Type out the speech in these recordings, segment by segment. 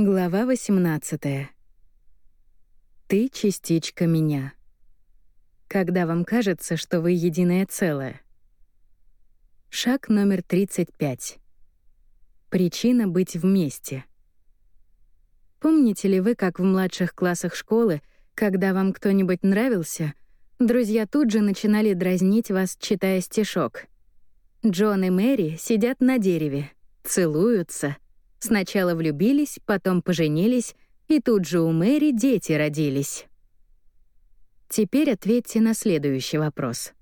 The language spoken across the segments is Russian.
Глава 18. Ты частичка меня. Когда вам кажется, что вы единое целое. Шаг номер 35. Причина быть вместе. Помните ли вы, как в младших классах школы, когда вам кто-нибудь нравился, друзья тут же начинали дразнить вас, читая стишок? Джон и Мэри сидят на дереве, целуются — Сначала влюбились, потом поженились, и тут же у Мэри дети родились. Теперь ответьте на следующий вопрос.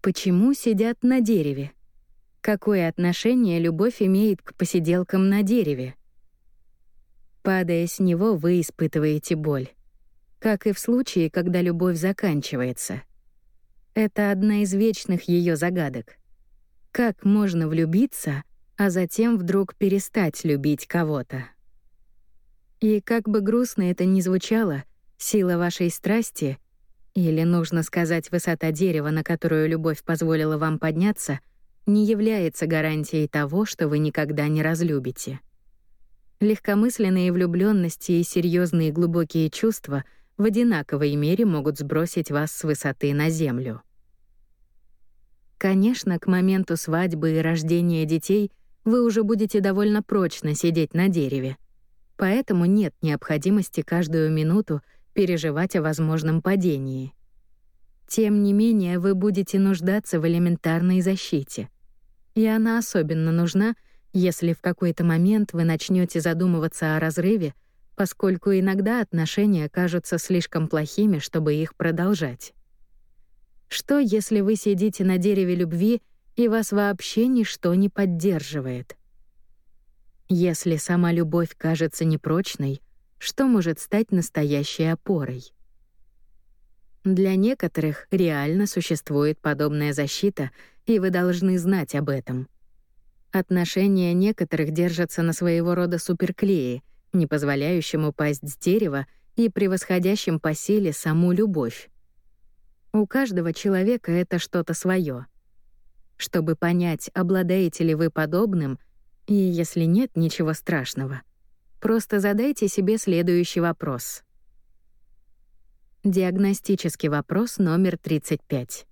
Почему сидят на дереве? Какое отношение любовь имеет к посиделкам на дереве? Падая с него, вы испытываете боль. Как и в случае, когда любовь заканчивается. Это одна из вечных ее загадок. Как можно влюбиться, а затем вдруг перестать любить кого-то. И как бы грустно это ни звучало, сила вашей страсти, или, нужно сказать, высота дерева, на которую любовь позволила вам подняться, не является гарантией того, что вы никогда не разлюбите. Легкомысленные влюбленности и серьезные глубокие чувства в одинаковой мере могут сбросить вас с высоты на землю. Конечно, к моменту свадьбы и рождения детей — вы уже будете довольно прочно сидеть на дереве. Поэтому нет необходимости каждую минуту переживать о возможном падении. Тем не менее, вы будете нуждаться в элементарной защите. И она особенно нужна, если в какой-то момент вы начнете задумываться о разрыве, поскольку иногда отношения кажутся слишком плохими, чтобы их продолжать. Что, если вы сидите на дереве любви и вас вообще ничто не поддерживает. Если сама любовь кажется непрочной, что может стать настоящей опорой? Для некоторых реально существует подобная защита, и вы должны знать об этом. Отношения некоторых держатся на своего рода суперклее, не позволяющем упасть с дерева и превосходящем по силе саму любовь. У каждого человека это что-то свое. Чтобы понять, обладаете ли вы подобным, и если нет, ничего страшного. Просто задайте себе следующий вопрос. Диагностический вопрос номер 35.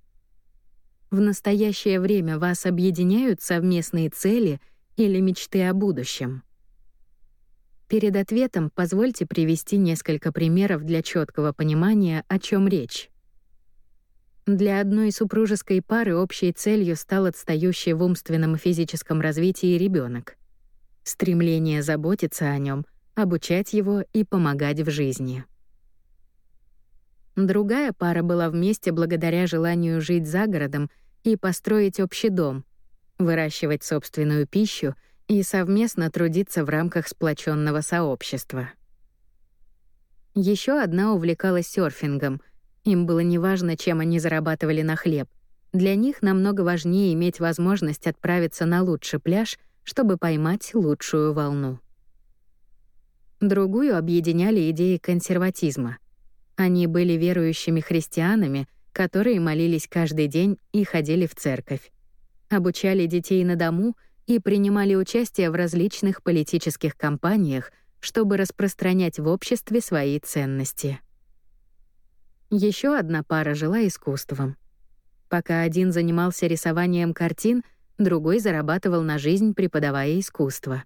В настоящее время вас объединяют совместные цели или мечты о будущем? Перед ответом позвольте привести несколько примеров для четкого понимания, о чем речь. Для одной супружеской пары общей целью стал отстающий в умственном и физическом развитии ребенок. Стремление заботиться о нем, обучать его и помогать в жизни. Другая пара была вместе благодаря желанию жить за городом и построить общий дом, выращивать собственную пищу и совместно трудиться в рамках сплоченного сообщества. Еще одна увлекалась серфингом — им было неважно, чем они зарабатывали на хлеб. Для них намного важнее иметь возможность отправиться на лучший пляж, чтобы поймать лучшую волну. Другую объединяли идеи консерватизма. Они были верующими христианами, которые молились каждый день и ходили в церковь. Обучали детей на дому и принимали участие в различных политических кампаниях, чтобы распространять в обществе свои ценности. Еще одна пара жила искусством. Пока один занимался рисованием картин, другой зарабатывал на жизнь, преподавая искусство.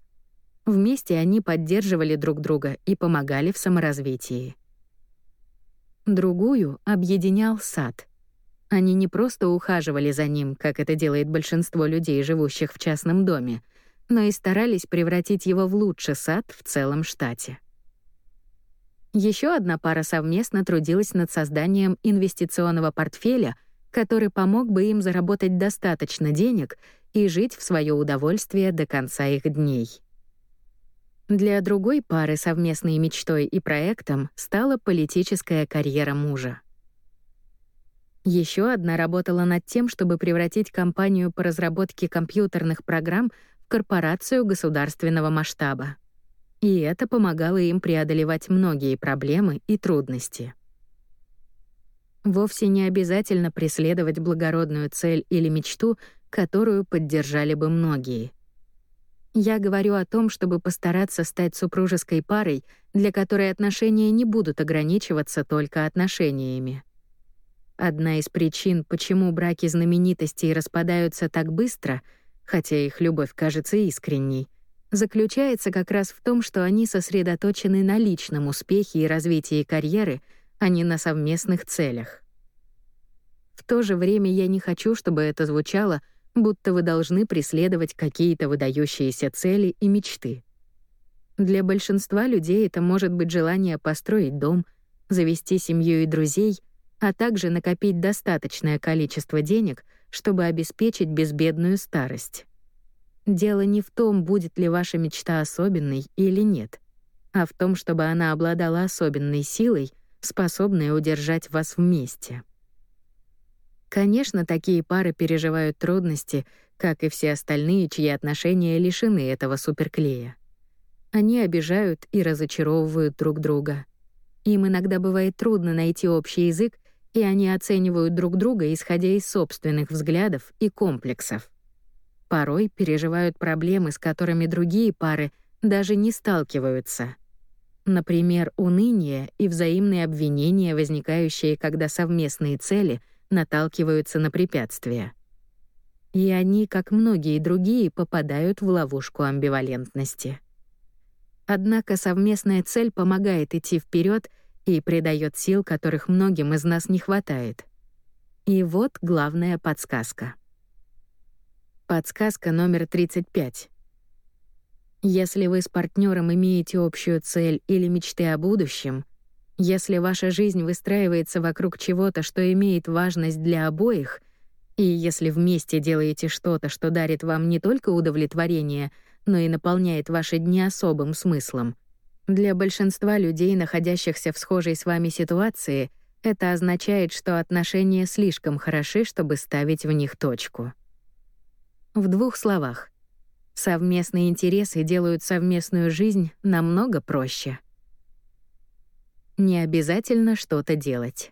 Вместе они поддерживали друг друга и помогали в саморазвитии. Другую объединял сад. Они не просто ухаживали за ним, как это делает большинство людей, живущих в частном доме, но и старались превратить его в лучший сад в целом штате. Еще одна пара совместно трудилась над созданием инвестиционного портфеля, который помог бы им заработать достаточно денег и жить в свое удовольствие до конца их дней. Для другой пары совместной мечтой и проектом стала политическая карьера мужа. Еще одна работала над тем, чтобы превратить компанию по разработке компьютерных программ в корпорацию государственного масштаба и это помогало им преодолевать многие проблемы и трудности. Вовсе не обязательно преследовать благородную цель или мечту, которую поддержали бы многие. Я говорю о том, чтобы постараться стать супружеской парой, для которой отношения не будут ограничиваться только отношениями. Одна из причин, почему браки знаменитостей распадаются так быстро, хотя их любовь кажется искренней, заключается как раз в том, что они сосредоточены на личном успехе и развитии карьеры, а не на совместных целях. В то же время я не хочу, чтобы это звучало — будто вы должны преследовать какие-то выдающиеся цели и мечты. Для большинства людей это может быть желание построить дом, завести семью и друзей, а также накопить достаточное количество денег, чтобы обеспечить безбедную старость. Дело не в том, будет ли ваша мечта особенной или нет, а в том, чтобы она обладала особенной силой, способной удержать вас вместе. Конечно, такие пары переживают трудности, как и все остальные, чьи отношения лишены этого суперклея. Они обижают и разочаровывают друг друга. Им иногда бывает трудно найти общий язык, и они оценивают друг друга, исходя из собственных взглядов и комплексов. Порой переживают проблемы, с которыми другие пары даже не сталкиваются. Например, уныние и взаимные обвинения, возникающие, когда совместные цели — наталкиваются на препятствия. И они, как многие другие, попадают в ловушку амбивалентности. Однако совместная цель помогает идти вперед и придает сил, которых многим из нас не хватает. И вот главная подсказка. Подсказка номер 35. Если вы с партнером имеете общую цель или мечты о будущем — если ваша жизнь выстраивается вокруг чего-то, что имеет важность для обоих, и если вместе делаете что-то, что дарит вам не только удовлетворение, но и наполняет ваши дни особым смыслом, для большинства людей, находящихся в схожей с вами ситуации, это означает, что отношения слишком хороши, чтобы ставить в них точку. В двух словах. Совместные интересы делают совместную жизнь намного проще. Не обязательно что-то делать.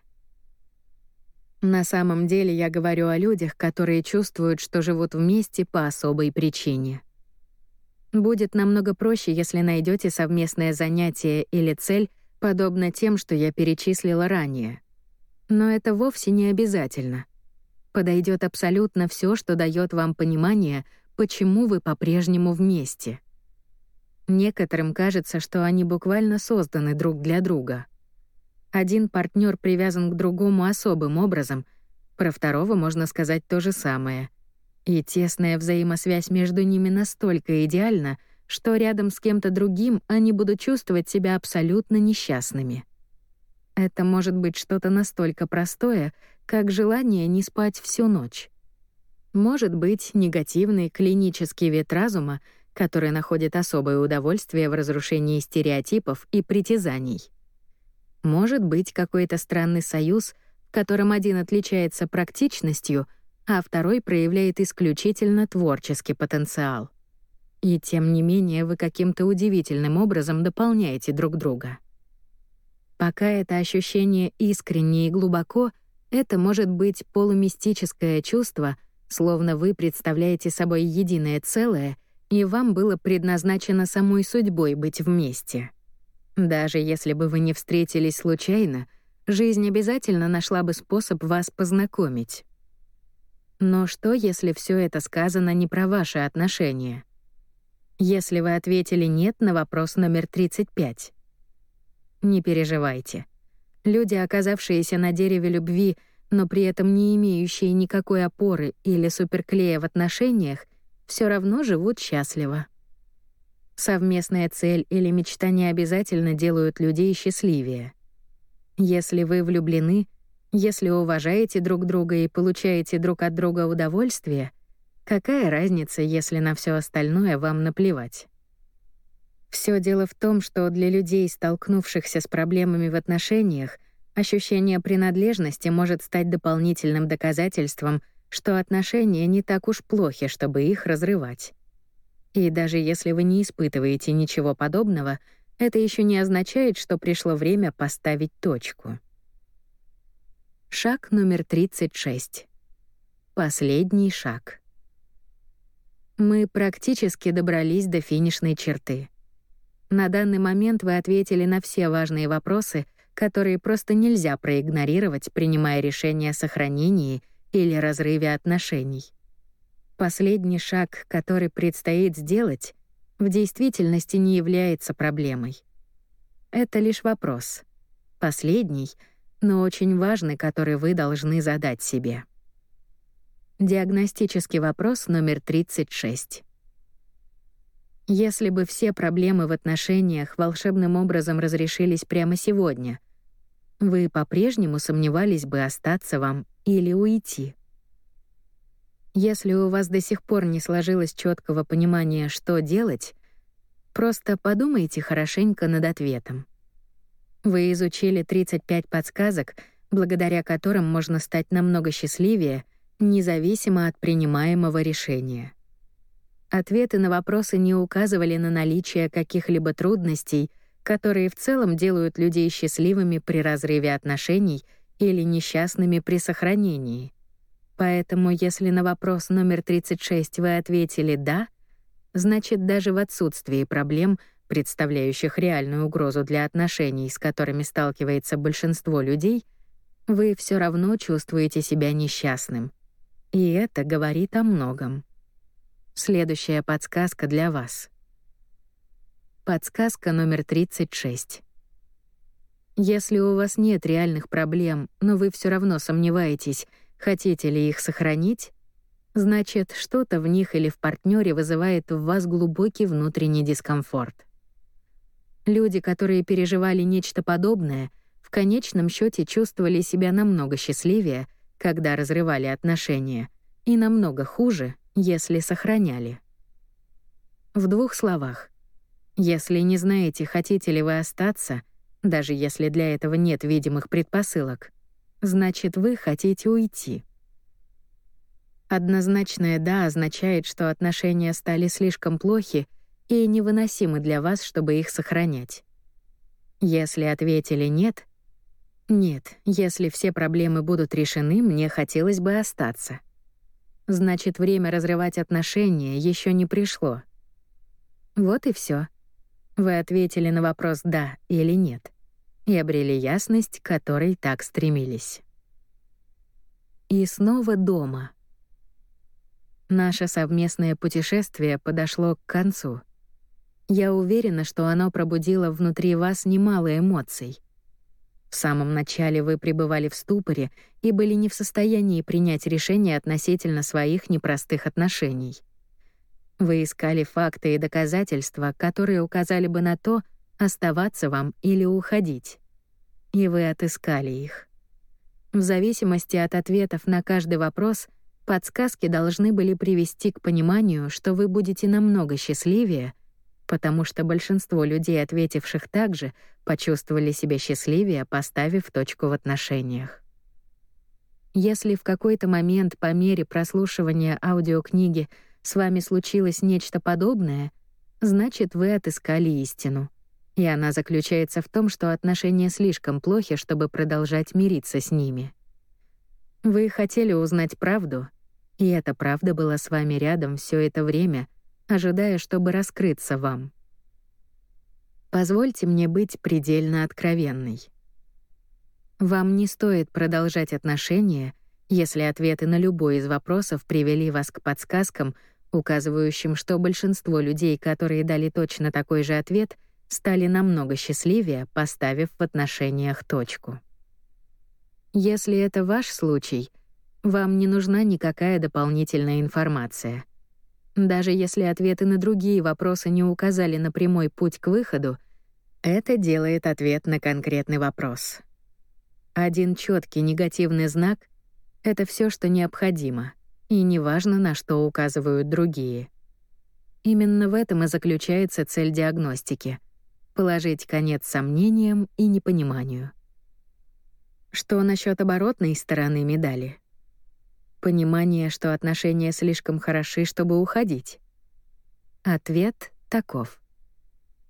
На самом деле я говорю о людях, которые чувствуют, что живут вместе по особой причине. Будет намного проще, если найдете совместное занятие или цель, подобно тем, что я перечислила ранее. Но это вовсе не обязательно. Подойдет абсолютно все, что дает вам понимание, почему вы по-прежнему вместе. Некоторым кажется, что они буквально созданы друг для друга — один партнер привязан к другому особым образом, про второго можно сказать то же самое. И тесная взаимосвязь между ними настолько идеальна, что рядом с кем-то другим они будут чувствовать себя абсолютно несчастными. Это может быть что-то настолько простое, как желание не спать всю ночь. Может быть, негативный клинический вид разума, который находит особое удовольствие в разрушении стереотипов и притязаний. Может быть какой-то странный союз, в котором один отличается практичностью, а второй проявляет исключительно творческий потенциал. И тем не менее вы каким-то удивительным образом дополняете друг друга. Пока это ощущение искренне и глубоко, это может быть полумистическое чувство, словно вы представляете собой единое целое, и вам было предназначено самой судьбой быть вместе. Даже если бы вы не встретились случайно, жизнь обязательно нашла бы способ вас познакомить. Но что, если все это сказано не про ваши отношения? Если вы ответили «нет» на вопрос номер 35. Не переживайте. Люди, оказавшиеся на дереве любви, но при этом не имеющие никакой опоры или суперклея в отношениях, все равно живут счастливо. Совместная цель или мечта не обязательно делают людей счастливее. Если вы влюблены, если уважаете друг друга и получаете друг от друга удовольствие, какая разница, если на все остальное вам наплевать? Все дело в том, что для людей, столкнувшихся с проблемами в отношениях, ощущение принадлежности может стать дополнительным доказательством, что отношения не так уж плохи, чтобы их разрывать. И даже если вы не испытываете ничего подобного, это еще не означает, что пришло время поставить точку. Шаг номер 36. Последний шаг. Мы практически добрались до финишной черты. На данный момент вы ответили на все важные вопросы, которые просто нельзя проигнорировать, принимая решение о сохранении или разрыве отношений. Последний шаг, который предстоит сделать, в действительности не является проблемой. Это лишь вопрос. Последний, но очень важный, который вы должны задать себе. Диагностический вопрос номер 36. Если бы все проблемы в отношениях волшебным образом разрешились прямо сегодня, вы по-прежнему сомневались бы остаться вам или уйти. Если у вас до сих пор не сложилось четкого понимания, что делать, просто подумайте хорошенько над ответом. Вы изучили 35 подсказок, благодаря которым можно стать намного счастливее, независимо от принимаемого решения. Ответы на вопросы не указывали на наличие каких-либо трудностей, которые в целом делают людей счастливыми при разрыве отношений или несчастными при сохранении. Поэтому если на вопрос номер 36 вы ответили «да», значит, даже в отсутствии проблем, представляющих реальную угрозу для отношений, с которыми сталкивается большинство людей, вы все равно чувствуете себя несчастным. И это говорит о многом. Следующая подсказка для вас. Подсказка номер 36. Если у вас нет реальных проблем, но вы все равно сомневаетесь, хотите ли их сохранить, значит, что-то в них или в партнере вызывает в вас глубокий внутренний дискомфорт. Люди, которые переживали нечто подобное, в конечном счете чувствовали себя намного счастливее, когда разрывали отношения, и намного хуже, если сохраняли. В двух словах. Если не знаете, хотите ли вы остаться, даже если для этого нет видимых предпосылок, значит, вы хотите уйти. Однозначное «да» означает, что отношения стали слишком плохи и невыносимы для вас, чтобы их сохранять. Если ответили «нет», «нет», если все проблемы будут решены, мне хотелось бы остаться — Значит, время разрывать отношения еще не пришло. Вот и все. Вы ответили на вопрос «да» или «нет» и обрели ясность, к которой так стремились. И снова дома. Наше совместное путешествие подошло к концу. Я уверена, что оно пробудило внутри вас немало эмоций. В самом начале вы пребывали в ступоре и были не в состоянии принять решение относительно своих непростых отношений. Вы искали факты и доказательства, которые указали бы на то, оставаться вам или уходить. И вы отыскали их. В зависимости от ответов на каждый вопрос, подсказки должны были привести к пониманию, что вы будете намного счастливее — потому что большинство людей, ответивших так же, почувствовали себя счастливее, поставив точку в отношениях. Если в какой-то момент по мере прослушивания аудиокниги с вами случилось нечто подобное, значит, вы отыскали истину. И она заключается в том, что отношения слишком плохи, чтобы продолжать мириться с ними. Вы хотели узнать правду, и эта правда была с вами рядом все это время, ожидая, чтобы раскрыться вам. Позвольте мне быть предельно откровенной. Вам не стоит продолжать отношения, если ответы на любой из вопросов привели вас к подсказкам, указывающим, что большинство людей, которые дали точно такой же ответ, стали намного счастливее, поставив в отношениях точку. Если это ваш случай, вам не нужна никакая дополнительная информация — даже если ответы на другие вопросы не указали на прямой путь к выходу, это делает ответ на конкретный вопрос. Один четкий негативный знак — это все, что необходимо, и неважно, на что указывают другие. Именно в этом и заключается цель диагностики — положить конец сомнениям и непониманию. Что насчет оборотной стороны медали — Понимание, что отношения слишком хороши, чтобы уходить. Ответ таков.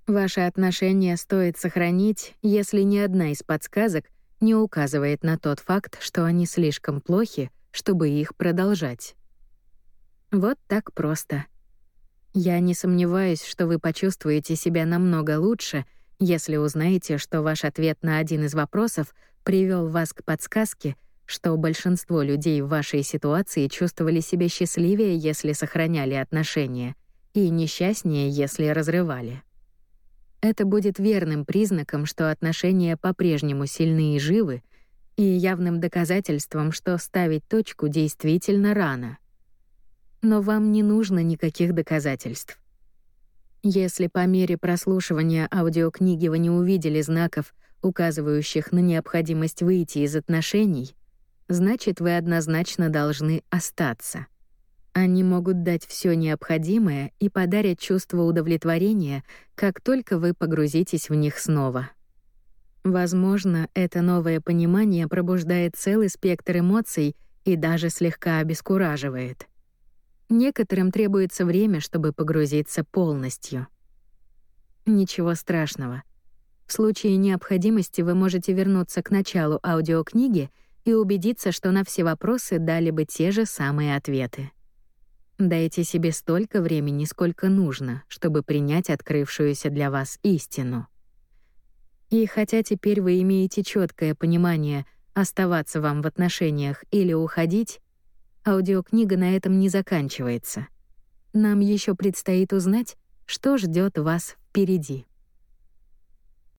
Ваши отношения стоит сохранить, если ни одна из подсказок не указывает на тот факт, что они слишком плохи, чтобы их продолжать. Вот так просто. Я не сомневаюсь, что вы почувствуете себя намного лучше, если узнаете, что ваш ответ на один из вопросов привел вас к подсказке, что большинство людей в вашей ситуации чувствовали себя счастливее, если сохраняли отношения, и несчастнее, если разрывали. Это будет верным признаком, что отношения по-прежнему сильны и живы, и явным доказательством, что ставить точку действительно рано. Но вам не нужно никаких доказательств. Если по мере прослушивания аудиокниги вы не увидели знаков, указывающих на необходимость выйти из отношений, значит, вы однозначно должны остаться. Они могут дать все необходимое и подарят чувство удовлетворения, как только вы погрузитесь в них снова. Возможно, это новое понимание пробуждает целый спектр эмоций и даже слегка обескураживает. Некоторым требуется время, чтобы погрузиться полностью. Ничего страшного. В случае необходимости вы можете вернуться к началу аудиокниги и убедиться, что на все вопросы дали бы те же самые ответы. Дайте себе столько времени, сколько нужно, чтобы принять открывшуюся для вас истину. И хотя теперь вы имеете четкое понимание, оставаться вам в отношениях или уходить, аудиокнига на этом не заканчивается. Нам еще предстоит узнать, что ждет вас впереди.